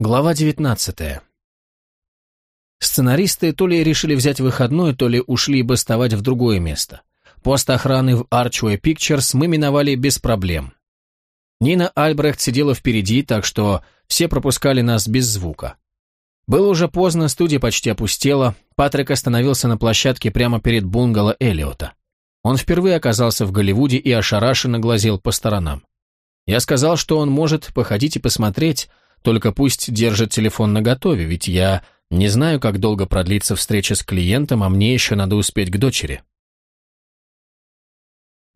Глава 19. Сценаристы то ли решили взять выходной, то ли ушли бастовать в другое место. Пост охраны в Archway Pictures мы миновали без проблем. Нина Альбрехт сидела впереди, так что все пропускали нас без звука. Было уже поздно, студия почти опустела, Патрик остановился на площадке прямо перед бунгало Эллиота. Он впервые оказался в Голливуде и ошарашенно глазел по сторонам. Я сказал, что он может походить и посмотреть, только пусть держит телефон наготове, ведь я не знаю, как долго продлится встреча с клиентом, а мне еще надо успеть к дочери.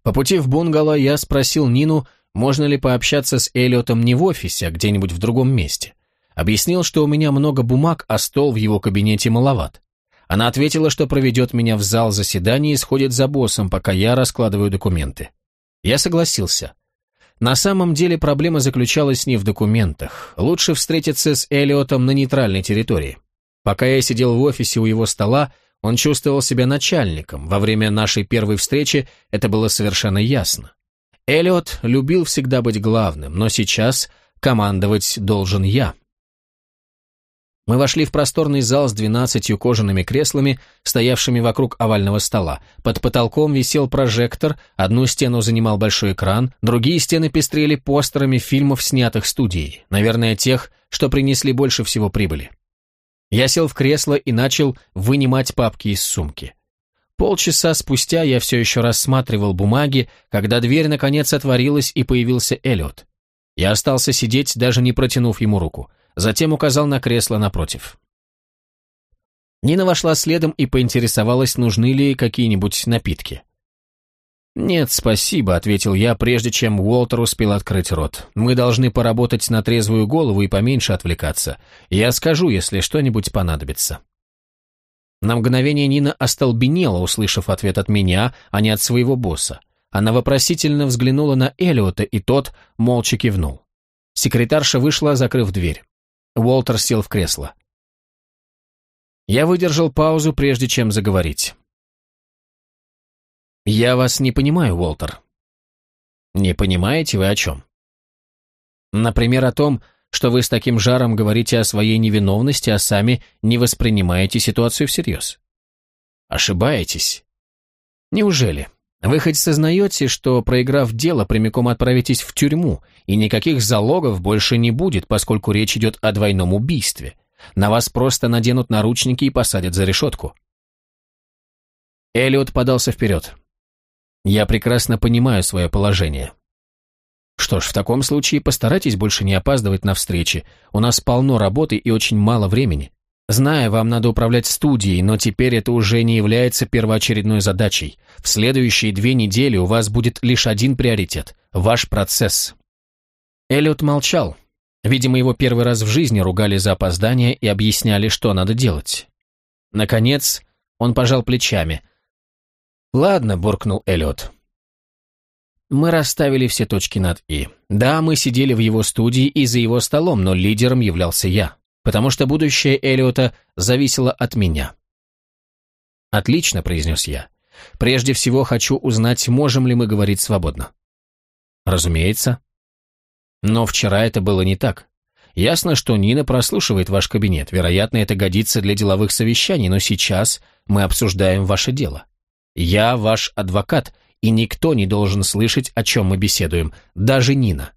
По пути в бунгало я спросил Нину, можно ли пообщаться с Эллиотом не в офисе, а где-нибудь в другом месте. Объяснил, что у меня много бумаг, а стол в его кабинете маловат. Она ответила, что проведет меня в зал заседаний и сходит за боссом, пока я раскладываю документы. Я согласился. На самом деле проблема заключалась не в документах. Лучше встретиться с Элиотом на нейтральной территории. Пока я сидел в офисе у его стола, он чувствовал себя начальником. Во время нашей первой встречи это было совершенно ясно. Элиот любил всегда быть главным, но сейчас командовать должен я. Мы вошли в просторный зал с двенадцатью кожаными креслами, стоявшими вокруг овального стола. Под потолком висел прожектор, одну стену занимал большой экран, другие стены пестрели постерами фильмов, снятых студией, наверное, тех, что принесли больше всего прибыли. Я сел в кресло и начал вынимать папки из сумки. Полчаса спустя я все еще рассматривал бумаги, когда дверь наконец отворилась и появился Эллиот. Я остался сидеть, даже не протянув ему руку затем указал на кресло напротив. Нина вошла следом и поинтересовалась, нужны ли какие-нибудь напитки. «Нет, спасибо», — ответил я, прежде чем Уолтер успел открыть рот. «Мы должны поработать на трезвую голову и поменьше отвлекаться. Я скажу, если что-нибудь понадобится». На мгновение Нина остолбенела, услышав ответ от меня, а не от своего босса. Она вопросительно взглянула на Элиота, и тот молча кивнул. Секретарша вышла, закрыв дверь. Уолтер сел в кресло. Я выдержал паузу, прежде чем заговорить. «Я вас не понимаю, Уолтер». «Не понимаете вы о чем?» «Например, о том, что вы с таким жаром говорите о своей невиновности, а сами не воспринимаете ситуацию всерьез. Ошибаетесь. Неужели? Вы хоть сознаете, что, проиграв дело, прямиком отправитесь в тюрьму, и никаких залогов больше не будет, поскольку речь идет о двойном убийстве? На вас просто наденут наручники и посадят за решетку. Эллиот подался вперед. Я прекрасно понимаю свое положение. Что ж, в таком случае постарайтесь больше не опаздывать на встречи. У нас полно работы и очень мало времени. Знаю, вам надо управлять студией, но теперь это уже не является первоочередной задачей. В следующие две недели у вас будет лишь один приоритет – ваш процесс. Эллиот молчал. Видимо, его первый раз в жизни ругали за опоздание и объясняли, что надо делать. Наконец, он пожал плечами. «Ладно», – буркнул Эллиот. Мы расставили все точки над «и». Да, мы сидели в его студии и за его столом, но лидером являлся я потому что будущее Элиота зависело от меня. «Отлично», — произнес я. «Прежде всего хочу узнать, можем ли мы говорить свободно». «Разумеется». «Но вчера это было не так. Ясно, что Нина прослушивает ваш кабинет. Вероятно, это годится для деловых совещаний, но сейчас мы обсуждаем ваше дело. Я ваш адвокат, и никто не должен слышать, о чем мы беседуем, даже Нина.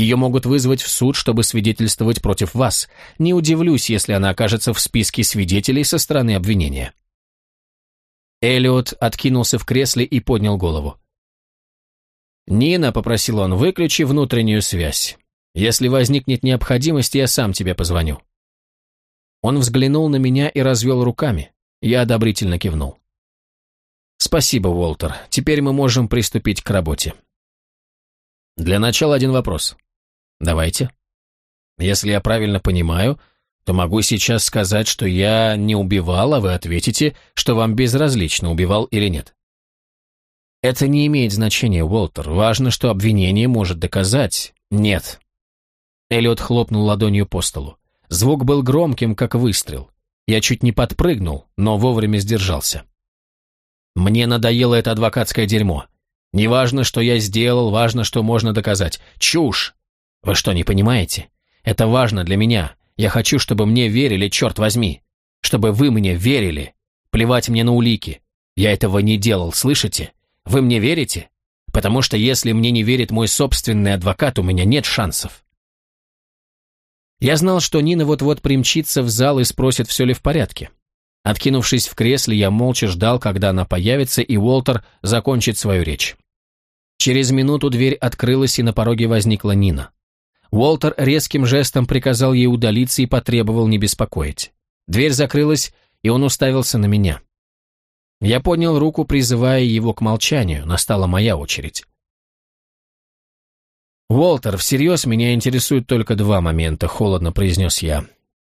Ее могут вызвать в суд, чтобы свидетельствовать против вас. Не удивлюсь, если она окажется в списке свидетелей со стороны обвинения». Эллиот откинулся в кресле и поднял голову. «Нина», — попросил он, — «выключи внутреннюю связь. Если возникнет необходимость, я сам тебе позвоню». Он взглянул на меня и развел руками. Я одобрительно кивнул. «Спасибо, Уолтер. Теперь мы можем приступить к работе». «Для начала один вопрос. Давайте. Если я правильно понимаю, то могу сейчас сказать, что я не убивал, а вы ответите, что вам безразлично, убивал или нет. Это не имеет значения, Уолтер. Важно, что обвинение может доказать. Нет. Эллиот хлопнул ладонью по столу. Звук был громким, как выстрел. Я чуть не подпрыгнул, но вовремя сдержался. Мне надоело это адвокатское дерьмо. Неважно, что я сделал, важно, что можно доказать. Чушь! Вы что, не понимаете? Это важно для меня. Я хочу, чтобы мне верили, черт возьми. Чтобы вы мне верили. Плевать мне на улики. Я этого не делал, слышите? Вы мне верите? Потому что если мне не верит мой собственный адвокат, у меня нет шансов. Я знал, что Нина вот-вот примчится в зал и спросит, все ли в порядке. Откинувшись в кресле, я молча ждал, когда она появится, и Уолтер закончит свою речь. Через минуту дверь открылась, и на пороге возникла Нина. Уолтер резким жестом приказал ей удалиться и потребовал не беспокоить. Дверь закрылась, и он уставился на меня. Я поднял руку, призывая его к молчанию, настала моя очередь. «Уолтер, всерьез меня интересуют только два момента», — холодно произнес я.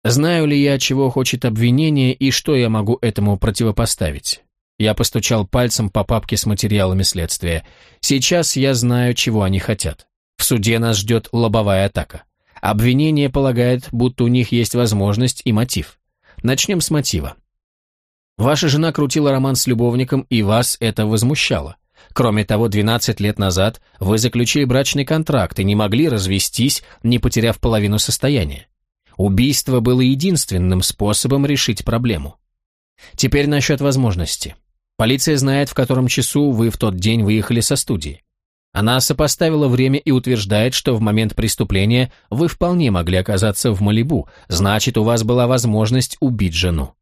«Знаю ли я, чего хочет обвинение и что я могу этому противопоставить?» Я постучал пальцем по папке с материалами следствия. «Сейчас я знаю, чего они хотят. В суде нас ждет лобовая атака. Обвинение полагает, будто у них есть возможность и мотив. Начнем с мотива. Ваша жена крутила роман с любовником, и вас это возмущало. Кроме того, 12 лет назад вы заключили брачный контракт и не могли развестись, не потеряв половину состояния. Убийство было единственным способом решить проблему. Теперь насчет возможности. Полиция знает, в котором часу вы в тот день выехали со студии. Она сопоставила время и утверждает, что в момент преступления вы вполне могли оказаться в Малибу, значит, у вас была возможность убить жену.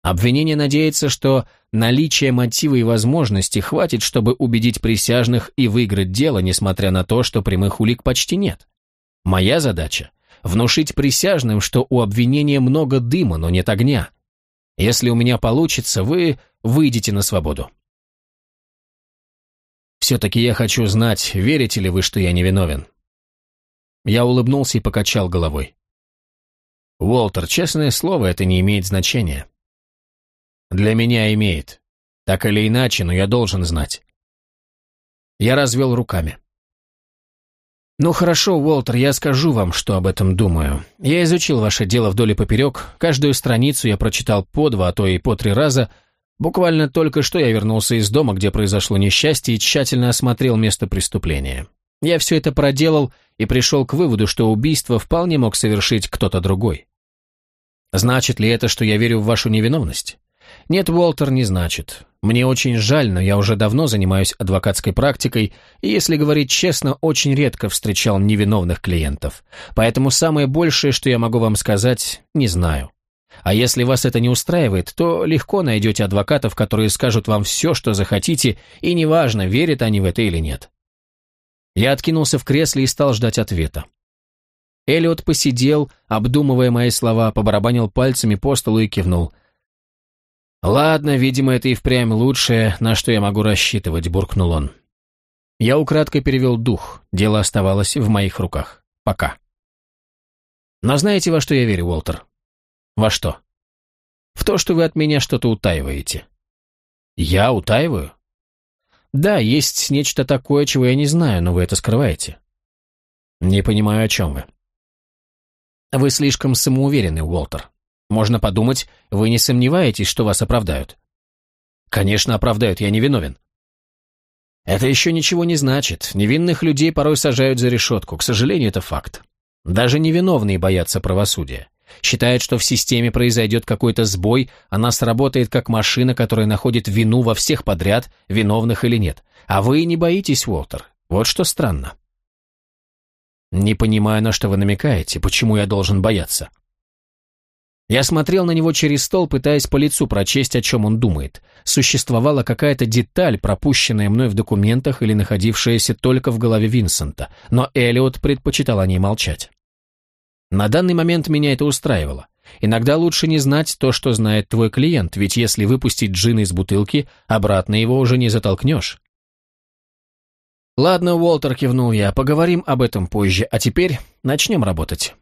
Обвинение надеется, что наличие мотива и возможности хватит, чтобы убедить присяжных и выиграть дело, несмотря на то, что прямых улик почти нет. Моя задача – внушить присяжным, что у обвинения много дыма, но нет огня. Если у меня получится, вы выйдете на свободу. Все-таки я хочу знать, верите ли вы, что я невиновен?» Я улыбнулся и покачал головой. «Уолтер, честное слово, это не имеет значения». «Для меня имеет. Так или иначе, но я должен знать». Я развел руками. «Ну хорошо, Уолтер, я скажу вам, что об этом думаю. Я изучил ваше дело вдоль и поперек, каждую страницу я прочитал по два, а то и по три раза, Буквально только что я вернулся из дома, где произошло несчастье, и тщательно осмотрел место преступления. Я все это проделал и пришел к выводу, что убийство вполне мог совершить кто-то другой. Значит ли это, что я верю в вашу невиновность? Нет, Уолтер, не значит. Мне очень жаль, но я уже давно занимаюсь адвокатской практикой, и, если говорить честно, очень редко встречал невиновных клиентов. Поэтому самое большее, что я могу вам сказать, не знаю. А если вас это не устраивает, то легко найдете адвокатов, которые скажут вам все, что захотите, и неважно, верят они в это или нет. Я откинулся в кресле и стал ждать ответа. Эллиот посидел, обдумывая мои слова, побарабанил пальцами по столу и кивнул. «Ладно, видимо, это и впрямь лучшее, на что я могу рассчитывать», — буркнул он. Я украдкой перевел дух, дело оставалось в моих руках. Пока. Но знаете, во что я верю, Уолтер? Во что? В то, что вы от меня что-то утаиваете. Я утаиваю? Да, есть нечто такое, чего я не знаю, но вы это скрываете. Не понимаю, о чем вы. Вы слишком самоуверенный, Уолтер. Можно подумать, вы не сомневаетесь, что вас оправдают. Конечно, оправдают, я не виновен. Это еще ничего не значит. Невинных людей порой сажают за решетку. К сожалению, это факт. Даже невиновные боятся правосудия. Считает, что в системе произойдет какой-то сбой, она сработает как машина, которая находит вину во всех подряд, виновных или нет. А вы не боитесь, Уолтер. Вот что странно. Не понимаю, на что вы намекаете, почему я должен бояться. Я смотрел на него через стол, пытаясь по лицу прочесть, о чем он думает. Существовала какая-то деталь, пропущенная мной в документах или находившаяся только в голове Винсента, но Элиот предпочитал о ней молчать. На данный момент меня это устраивало. Иногда лучше не знать то, что знает твой клиент, ведь если выпустить джин из бутылки, обратно его уже не затолкнешь. «Ладно, Уолтер», — кивнул я, — «поговорим об этом позже, а теперь начнем работать».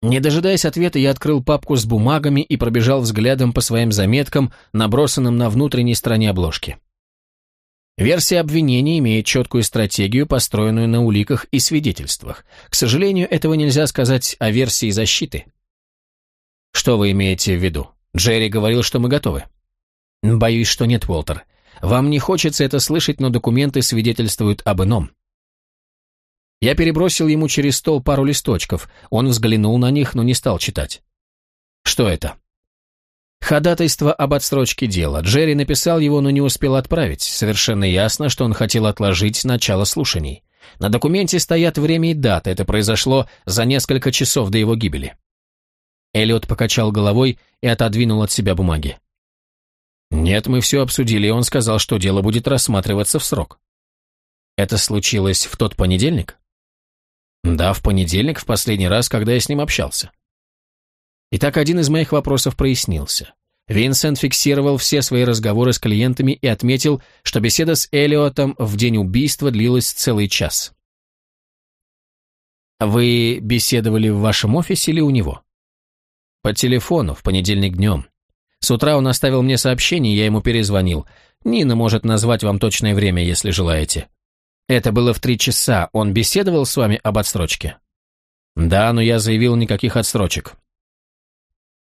Не дожидаясь ответа, я открыл папку с бумагами и пробежал взглядом по своим заметкам, набросанным на внутренней стороне обложки. Версия обвинения имеет четкую стратегию, построенную на уликах и свидетельствах. К сожалению, этого нельзя сказать о версии защиты. Что вы имеете в виду? Джерри говорил, что мы готовы. Боюсь, что нет, Уолтер. Вам не хочется это слышать, но документы свидетельствуют об ином. Я перебросил ему через стол пару листочков. Он взглянул на них, но не стал читать. Что это? Ходатайство об отсрочке дела. Джерри написал его, но не успел отправить. Совершенно ясно, что он хотел отложить начало слушаний. На документе стоят время и дата. Это произошло за несколько часов до его гибели. Эллиот покачал головой и отодвинул от себя бумаги. «Нет, мы все обсудили, и он сказал, что дело будет рассматриваться в срок». «Это случилось в тот понедельник?» «Да, в понедельник, в последний раз, когда я с ним общался». Итак, один из моих вопросов прояснился. Винсент фиксировал все свои разговоры с клиентами и отметил, что беседа с Элиотом в день убийства длилась целый час. «Вы беседовали в вашем офисе или у него?» «По телефону, в понедельник днем. С утра он оставил мне сообщение, я ему перезвонил. Нина может назвать вам точное время, если желаете». «Это было в три часа. Он беседовал с вами об отсрочке?» «Да, но я заявил никаких отсрочек.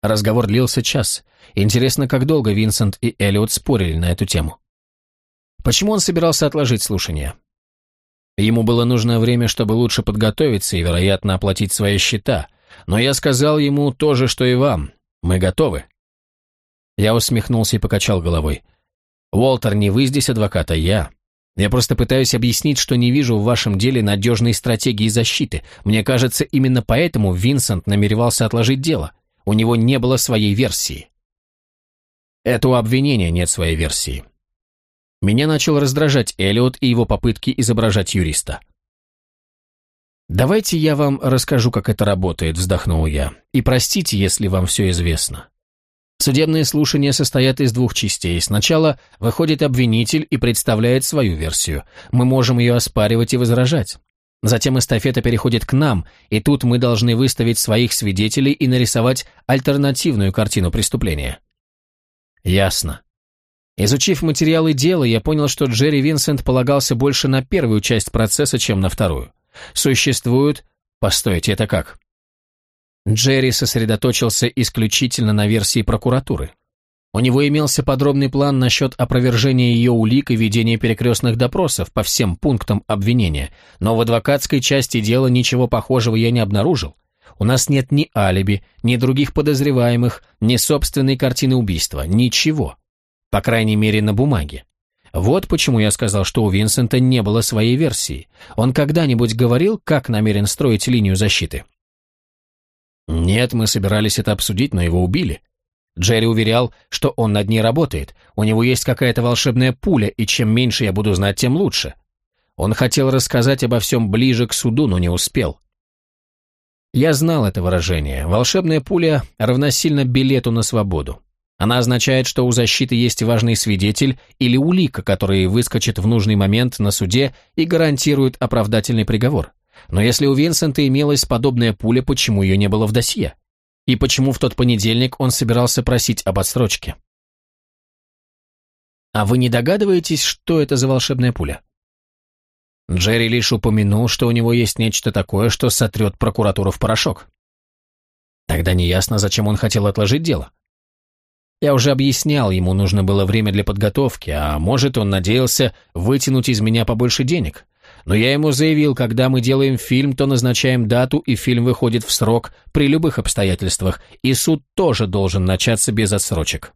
Разговор длился час. Интересно, как долго Винсент и Эллиот спорили на эту тему. Почему он собирался отложить слушание? Ему было нужно время, чтобы лучше подготовиться и, вероятно, оплатить свои счета. Но я сказал ему то же, что и вам. Мы готовы. Я усмехнулся и покачал головой. «Уолтер, не вы здесь адвокат, а я. Я просто пытаюсь объяснить, что не вижу в вашем деле надежной стратегии защиты. Мне кажется, именно поэтому Винсент намеревался отложить дело. У него не было своей версии. Это у обвинения нет своей версии. Меня начал раздражать Эллиот и его попытки изображать юриста. «Давайте я вам расскажу, как это работает», — вздохнул я. «И простите, если вам все известно. Судебные слушания состоят из двух частей. Сначала выходит обвинитель и представляет свою версию. Мы можем ее оспаривать и возражать. Затем эстафета переходит к нам, и тут мы должны выставить своих свидетелей и нарисовать альтернативную картину преступления. Ясно. Изучив материалы дела, я понял, что Джерри Винсент полагался больше на первую часть процесса, чем на вторую. Существует... Постойте, это как? Джерри сосредоточился исключительно на версии прокуратуры. У него имелся подробный план насчет опровержения ее улик и ведения перекрестных допросов по всем пунктам обвинения, но в адвокатской части дела ничего похожего я не обнаружил. У нас нет ни алиби, ни других подозреваемых, ни собственной картины убийства, ничего. По крайней мере, на бумаге. Вот почему я сказал, что у Винсента не было своей версии. Он когда-нибудь говорил, как намерен строить линию защиты? Нет, мы собирались это обсудить, но его убили. Джерри уверял, что он над ней работает, у него есть какая-то волшебная пуля, и чем меньше я буду знать, тем лучше. Он хотел рассказать обо всем ближе к суду, но не успел. Я знал это выражение. Волшебная пуля равносильно билету на свободу. Она означает, что у защиты есть важный свидетель или улика, который выскочит в нужный момент на суде и гарантирует оправдательный приговор. Но если у Винсента имелась подобная пуля, почему ее не было в досье? И почему в тот понедельник он собирался просить об отсрочке? А вы не догадываетесь, что это за волшебная пуля? Джерри лишь упомянул, что у него есть нечто такое, что сотрет прокуратуру в порошок. Тогда неясно, зачем он хотел отложить дело. Я уже объяснял, ему нужно было время для подготовки, а может, он надеялся вытянуть из меня побольше денег. Но я ему заявил, когда мы делаем фильм, то назначаем дату, и фильм выходит в срок при любых обстоятельствах, и суд тоже должен начаться без отсрочек.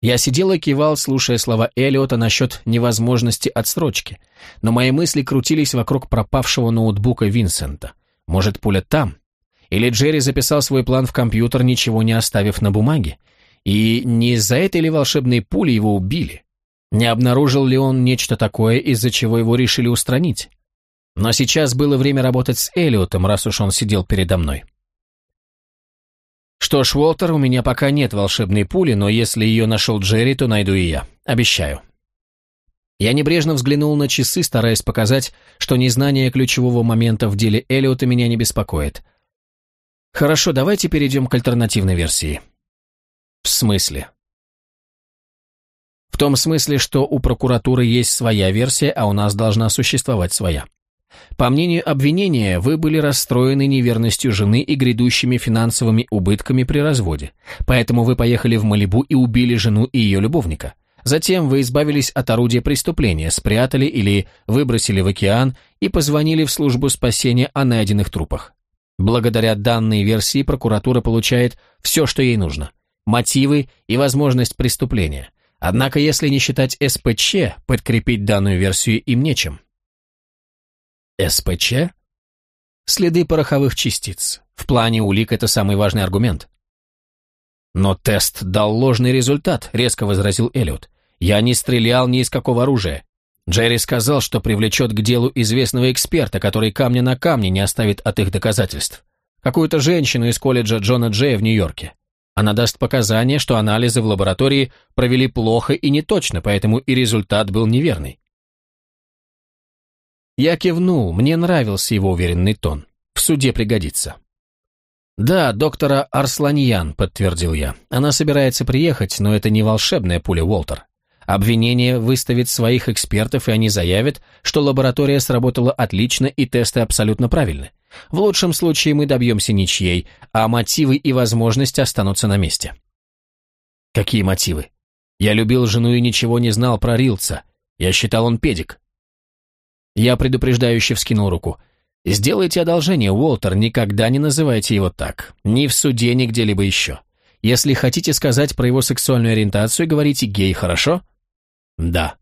Я сидел и кивал, слушая слова Эллиота насчет невозможности отсрочки, но мои мысли крутились вокруг пропавшего ноутбука Винсента. Может, пуля там? Или Джерри записал свой план в компьютер, ничего не оставив на бумаге? И не из-за этой ли волшебной пули его убили? Не обнаружил ли он нечто такое, из-за чего его решили устранить? Но сейчас было время работать с Элиотом, раз уж он сидел передо мной. Что ж, Уолтер, у меня пока нет волшебной пули, но если ее нашел Джерри, то найду и я. Обещаю. Я небрежно взглянул на часы, стараясь показать, что незнание ключевого момента в деле Элиота меня не беспокоит. Хорошо, давайте перейдем к альтернативной версии. В смысле? В том смысле, что у прокуратуры есть своя версия, а у нас должна существовать своя. По мнению обвинения, вы были расстроены неверностью жены и грядущими финансовыми убытками при разводе. Поэтому вы поехали в Малибу и убили жену и ее любовника. Затем вы избавились от орудия преступления, спрятали или выбросили в океан и позвонили в службу спасения о найденных трупах. Благодаря данной версии прокуратура получает все, что ей нужно. Мотивы и возможность преступления. Однако, если не считать СПЧ, подкрепить данную версию им нечем. СПЧ? Следы пороховых частиц. В плане улик это самый важный аргумент. «Но тест дал ложный результат», — резко возразил Эллиот. «Я не стрелял ни из какого оружия. Джерри сказал, что привлечет к делу известного эксперта, который камня на камне не оставит от их доказательств. Какую-то женщину из колледжа Джона Джея в Нью-Йорке. Она даст показания, что анализы в лаборатории провели плохо и неточно, поэтому и результат был неверный. Я кивнул, мне нравился его уверенный тон. В суде пригодится. «Да, доктора Арсланьян», — подтвердил я. «Она собирается приехать, но это не волшебная пуля, Уолтер. Обвинение выставит своих экспертов, и они заявят, что лаборатория сработала отлично и тесты абсолютно правильны. В лучшем случае мы добьемся ничьей, а мотивы и возможности останутся на месте». «Какие мотивы? Я любил жену и ничего не знал про Рилца. Я считал он педик». Я предупреждающе вскинул руку. Сделайте одолжение, Уолтер, никогда не называйте его так. Ни в суде, ни где-либо еще. Если хотите сказать про его сексуальную ориентацию, говорите «гей», хорошо? Да.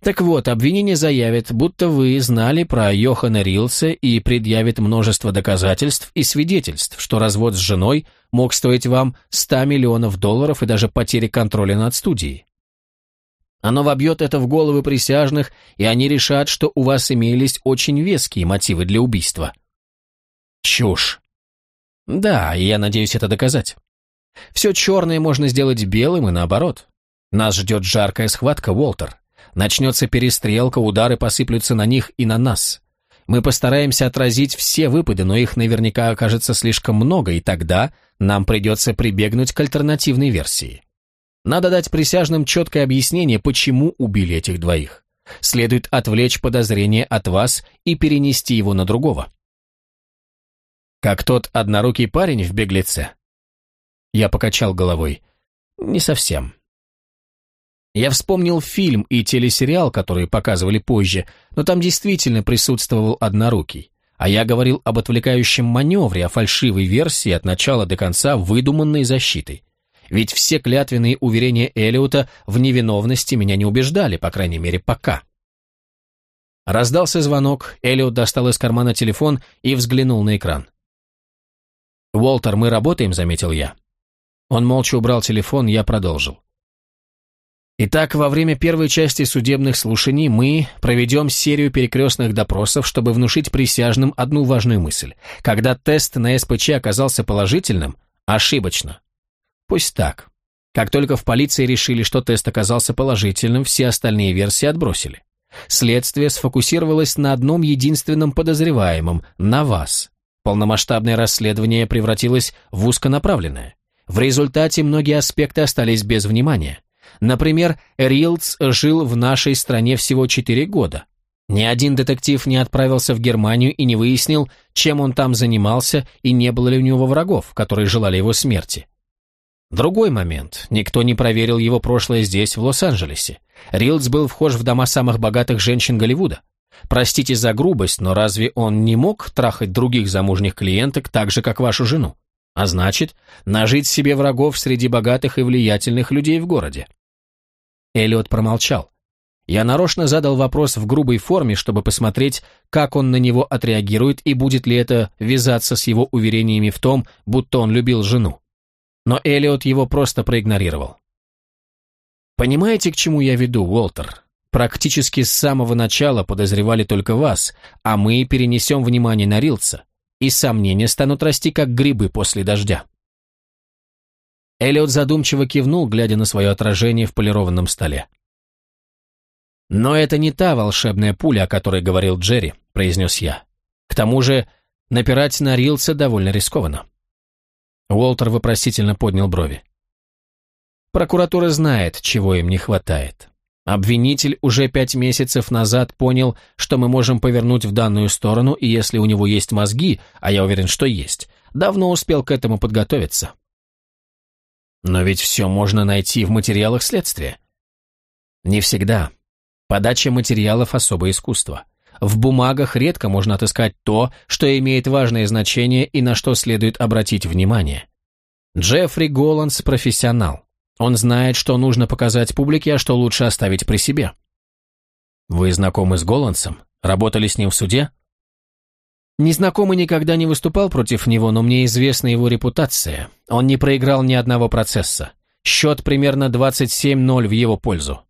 Так вот, обвинение заявит, будто вы знали про Йохана Рилса и предъявит множество доказательств и свидетельств, что развод с женой мог стоить вам 100 миллионов долларов и даже потери контроля над студией. Оно вобьет это в головы присяжных, и они решат, что у вас имелись очень веские мотивы для убийства. Чушь. Да, и я надеюсь это доказать. Все черное можно сделать белым и наоборот. Нас ждет жаркая схватка, Уолтер. Начнется перестрелка, удары посыплются на них и на нас. Мы постараемся отразить все выпады, но их наверняка окажется слишком много, и тогда нам придется прибегнуть к альтернативной версии. Надо дать присяжным четкое объяснение, почему убили этих двоих. Следует отвлечь подозрение от вас и перенести его на другого. Как тот однорукий парень в беглеце. Я покачал головой. Не совсем. Я вспомнил фильм и телесериал, которые показывали позже, но там действительно присутствовал однорукий. А я говорил об отвлекающем маневре, о фальшивой версии от начала до конца выдуманной защитой. Ведь все клятвенные уверения Элиота в невиновности меня не убеждали, по крайней мере, пока. Раздался звонок, Элиот достал из кармана телефон и взглянул на экран. «Уолтер, мы работаем», — заметил я. Он молча убрал телефон, я продолжил. Итак, во время первой части судебных слушаний мы проведем серию перекрестных допросов, чтобы внушить присяжным одну важную мысль. Когда тест на СПЧ оказался положительным, ошибочно, Пусть так. Как только в полиции решили, что тест оказался положительным, все остальные версии отбросили. Следствие сфокусировалось на одном единственном подозреваемом – на вас. Полномасштабное расследование превратилось в узконаправленное. В результате многие аспекты остались без внимания. Например, Рилдс жил в нашей стране всего 4 года. Ни один детектив не отправился в Германию и не выяснил, чем он там занимался и не было ли у него врагов, которые желали его смерти. Другой момент. Никто не проверил его прошлое здесь, в Лос-Анджелесе. Рилдс был вхож в дома самых богатых женщин Голливуда. Простите за грубость, но разве он не мог трахать других замужних клиенток так же, как вашу жену? А значит, нажить себе врагов среди богатых и влиятельных людей в городе. Эллиот промолчал. Я нарочно задал вопрос в грубой форме, чтобы посмотреть, как он на него отреагирует и будет ли это вязаться с его уверениями в том, будто он любил жену но Элиот его просто проигнорировал. Понимаете, к чему я веду, Уолтер? Практически с самого начала подозревали только вас, а мы перенесем внимание на Рилса, и сомнения станут расти, как грибы после дождя. Элиот задумчиво кивнул, глядя на свое отражение в полированном столе. «Но это не та волшебная пуля, о которой говорил Джерри», — произнес я. «К тому же напирать на Рилса довольно рискованно». Уолтер вопросительно поднял брови. Прокуратура знает, чего им не хватает. Обвинитель уже пять месяцев назад понял, что мы можем повернуть в данную сторону, и если у него есть мозги, а я уверен, что есть, давно успел к этому подготовиться. Но ведь все можно найти в материалах следствия. Не всегда. Подача материалов – особое искусство. В бумагах редко можно отыскать то, что имеет важное значение и на что следует обратить внимание. Джеффри Голландс – профессионал. Он знает, что нужно показать публике, а что лучше оставить при себе. Вы знакомы с Голландсом? Работали с ним в суде? Не знаком и никогда не выступал против него, но мне известна его репутация. Он не проиграл ни одного процесса. Счет примерно 27-0 в его пользу.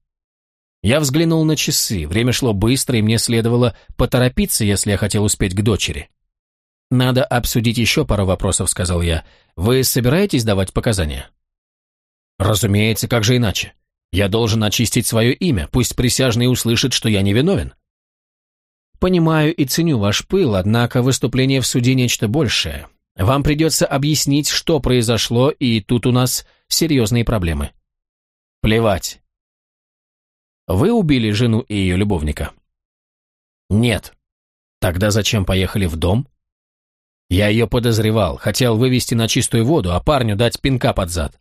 Я взглянул на часы, время шло быстро, и мне следовало поторопиться, если я хотел успеть к дочери. «Надо обсудить еще пару вопросов», — сказал я. «Вы собираетесь давать показания?» «Разумеется, как же иначе? Я должен очистить свое имя, пусть присяжный услышит, что я невиновен». «Понимаю и ценю ваш пыл, однако выступление в суде нечто большее. Вам придется объяснить, что произошло, и тут у нас серьезные проблемы». «Плевать. Вы убили жену и ее любовника? Нет. Тогда зачем поехали в дом? Я ее подозревал, хотел вывести на чистую воду, а парню дать пинка под зад.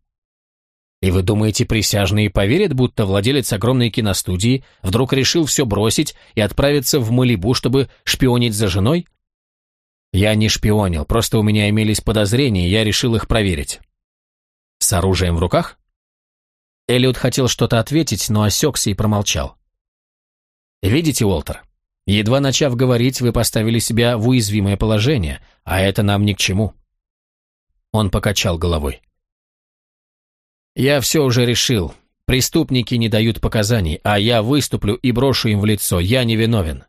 И вы думаете, присяжные поверят, будто владелец огромной киностудии вдруг решил все бросить и отправиться в Малибу, чтобы шпионить за женой? Я не шпионил, просто у меня имелись подозрения, я решил их проверить. С оружием в руках? Эллиот хотел что-то ответить, но осекся и промолчал. «Видите, Уолтер, едва начав говорить, вы поставили себя в уязвимое положение, а это нам ни к чему». Он покачал головой. «Я все уже решил. Преступники не дают показаний, а я выступлю и брошу им в лицо. Я не виновен».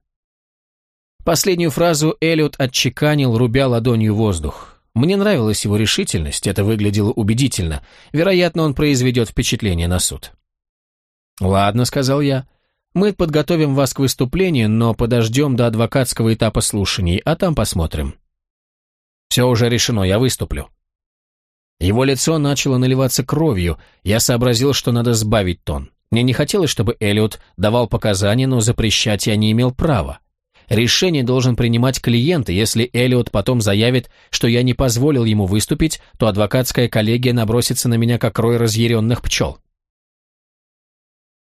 Последнюю фразу Эллиот отчеканил, рубя ладонью воздух. Мне нравилась его решительность, это выглядело убедительно. Вероятно, он произведет впечатление на суд. «Ладно», — сказал я. «Мы подготовим вас к выступлению, но подождем до адвокатского этапа слушаний, а там посмотрим». «Все уже решено, я выступлю». Его лицо начало наливаться кровью, я сообразил, что надо сбавить тон. Мне не хотелось, чтобы Эллиот давал показания, но запрещать я не имел права. Решение должен принимать клиент, и если Эллиот потом заявит, что я не позволил ему выступить, то адвокатская коллегия набросится на меня как рой разъяренных пчел.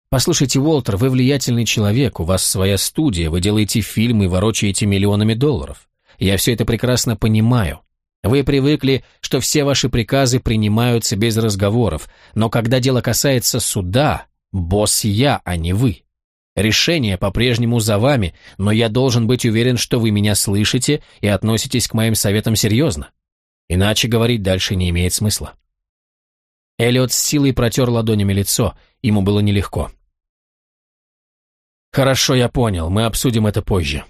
Послушайте, Уолтер, вы влиятельный человек, у вас своя студия, вы делаете фильмы и ворочаете миллионами долларов. Я все это прекрасно понимаю. Вы привыкли, что все ваши приказы принимаются без разговоров, но когда дело касается суда, босс я, а не вы. Решение по-прежнему за вами, но я должен быть уверен, что вы меня слышите и относитесь к моим советам серьезно. Иначе говорить дальше не имеет смысла. Эллиот с силой протер ладонями лицо, ему было нелегко. «Хорошо, я понял, мы обсудим это позже».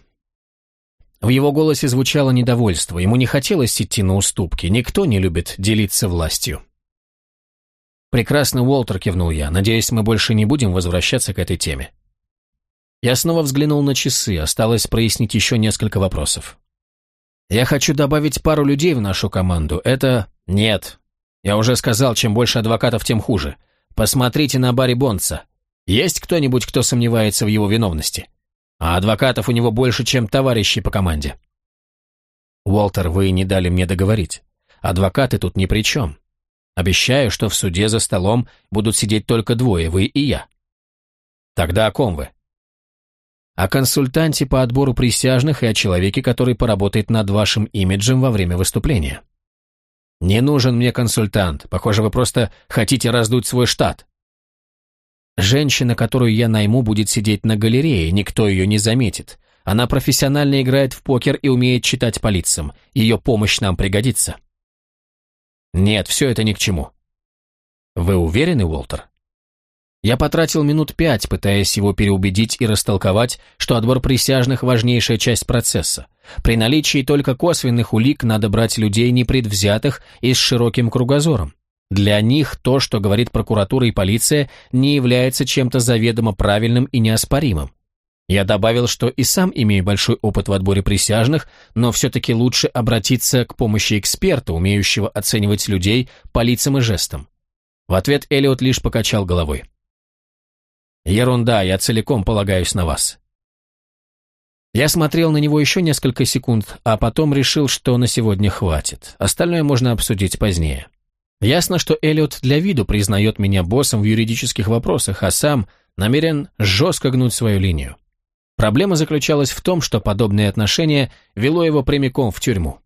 В его голосе звучало недовольство, ему не хотелось идти на уступки, никто не любит делиться властью. «Прекрасно, Уолтер», — кивнул я, — «надеюсь, мы больше не будем возвращаться к этой теме». Я снова взглянул на часы, осталось прояснить еще несколько вопросов. Я хочу добавить пару людей в нашу команду. Это... Нет. Я уже сказал, чем больше адвокатов, тем хуже. Посмотрите на Барри Бонса. Есть кто-нибудь, кто сомневается в его виновности? А адвокатов у него больше, чем товарищей по команде. Уолтер, вы не дали мне договорить. Адвокаты тут ни при чем. Обещаю, что в суде за столом будут сидеть только двое, вы и я. Тогда о ком вы? о консультанте по отбору присяжных и о человеке, который поработает над вашим имиджем во время выступления. Не нужен мне консультант. Похоже, вы просто хотите раздуть свой штат. Женщина, которую я найму, будет сидеть на галерее, никто ее не заметит. Она профессионально играет в покер и умеет читать по лицам. Ее помощь нам пригодится. Нет, все это ни к чему. Вы уверены, Уолтер? Я потратил минут пять, пытаясь его переубедить и растолковать, что отбор присяжных – важнейшая часть процесса. При наличии только косвенных улик надо брать людей непредвзятых и с широким кругозором. Для них то, что говорит прокуратура и полиция, не является чем-то заведомо правильным и неоспоримым. Я добавил, что и сам имею большой опыт в отборе присяжных, но все-таки лучше обратиться к помощи эксперта, умеющего оценивать людей по лицам и жестам. В ответ Эллиот лишь покачал головой. «Ерунда, я целиком полагаюсь на вас». Я смотрел на него еще несколько секунд, а потом решил, что на сегодня хватит. Остальное можно обсудить позднее. Ясно, что Эллиот для виду признает меня боссом в юридических вопросах, а сам намерен жестко гнуть свою линию. Проблема заключалась в том, что подобное отношение вело его прямиком в тюрьму.